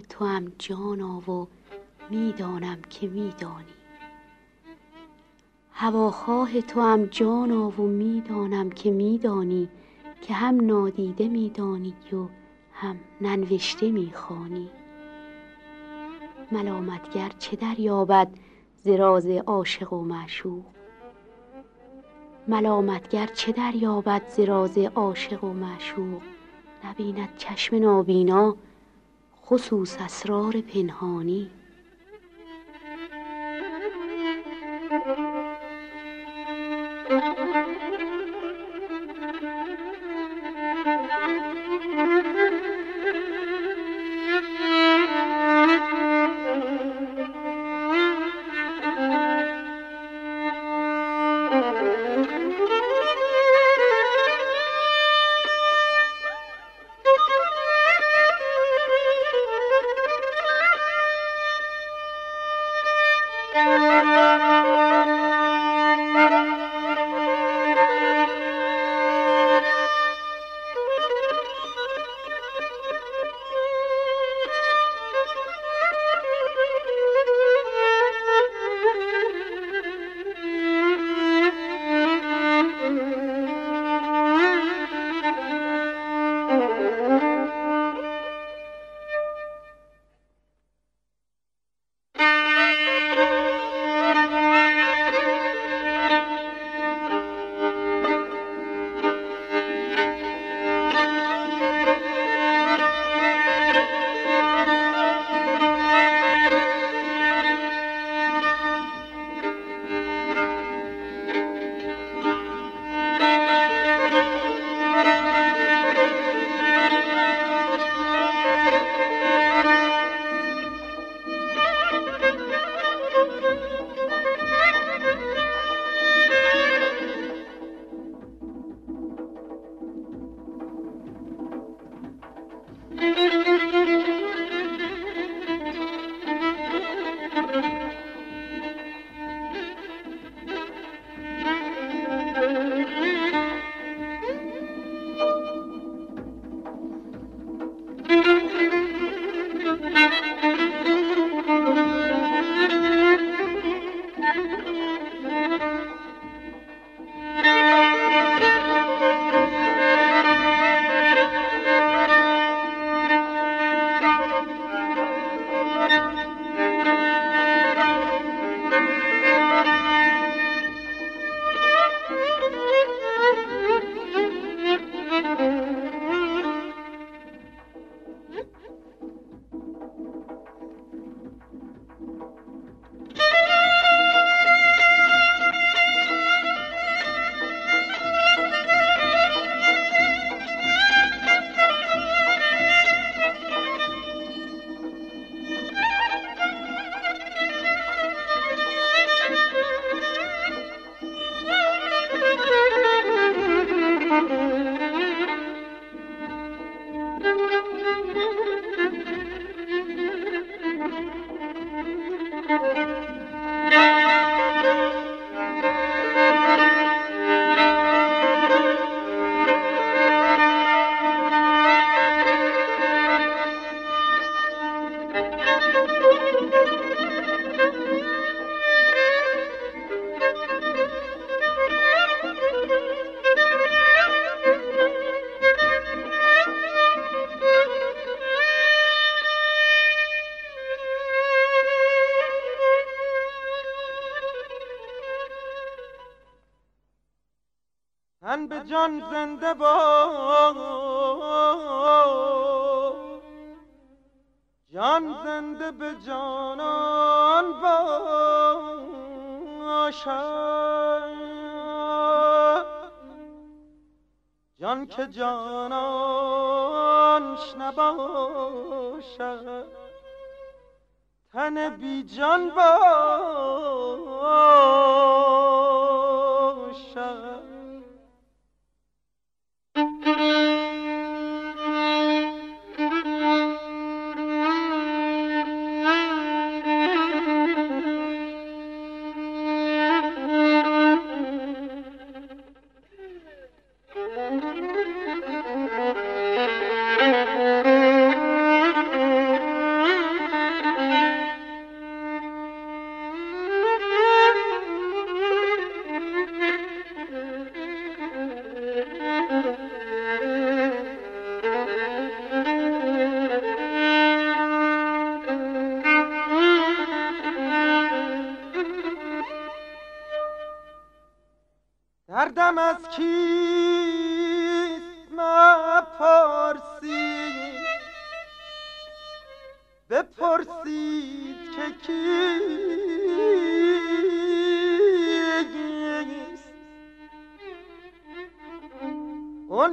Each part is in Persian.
تو هم جانا و می‌دانم که میدانی. هواخواه تو هم جانا و می‌دانم که میدانی که هم نادیده میدانی و هم ننوشته می‌خوانی. ملامتگر چه دریابد ز راز عاشق و معشوق؟ ملامتگر چه دریابد ز راز عاشق و معشوق؟ نبیند چشم نابینا خصوص اسرار پنهانی. جان زنده با جان زنده به جانان باشد جان که جانانش نباشد تن بی جان باشد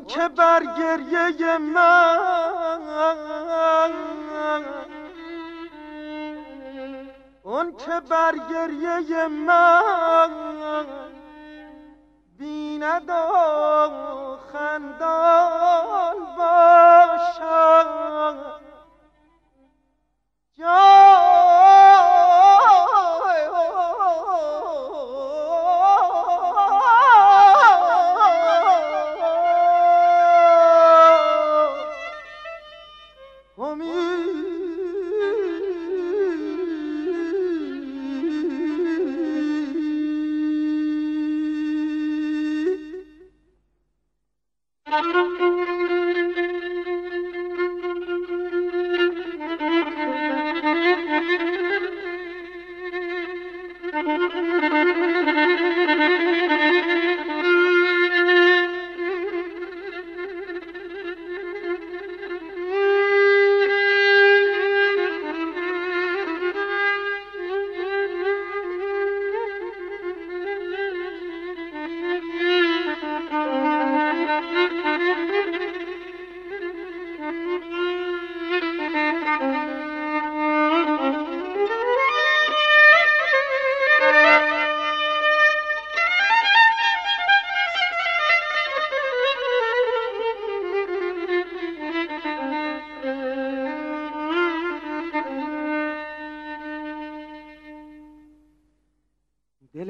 که بر گریه من. اون که بر گریه من. بیند و خندان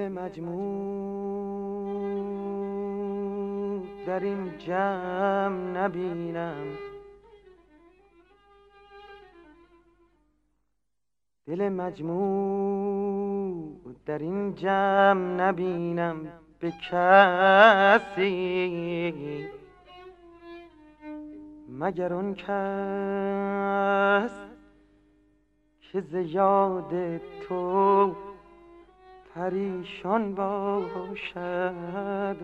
مجموع در این جمع نبینم. دل مجموع در این جمع نبینم به کسی. مگر اون کس که زیاد تو پریشان باشد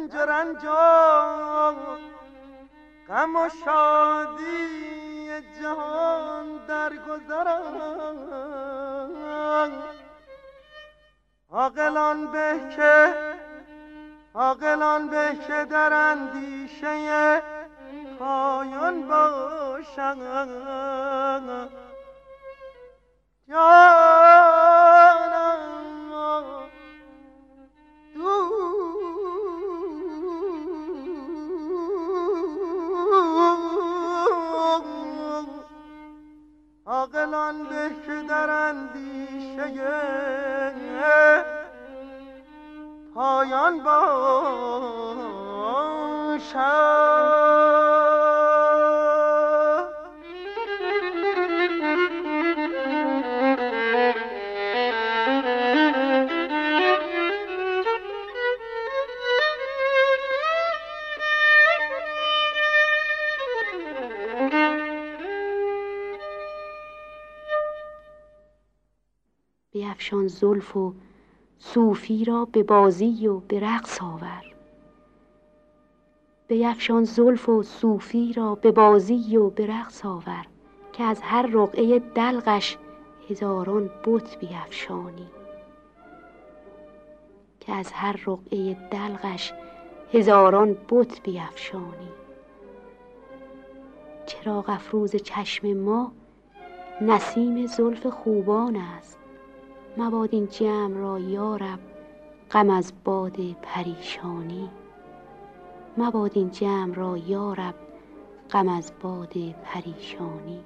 رنج و رنج غم و شادی جهان در گذرم عاقلان به که عاقلان به که در اندیشه پایان باشند. عاقلان بیفشان زلف و صوفی را به بازی و به رقص آور. بیفشان زلف و صوفی را به بازی و به رقص آور که از هر رقعه دلقش هزاران بت بیفشانی. که از هر رقعه دلقش هزاران بت بیفشانی. چراغ افروز چشم ما نسیم زلف خوبان است. مباد این جمع را یارب غم از باد پریشانی. مباد این جمع را یارب غم از باد پریشانی.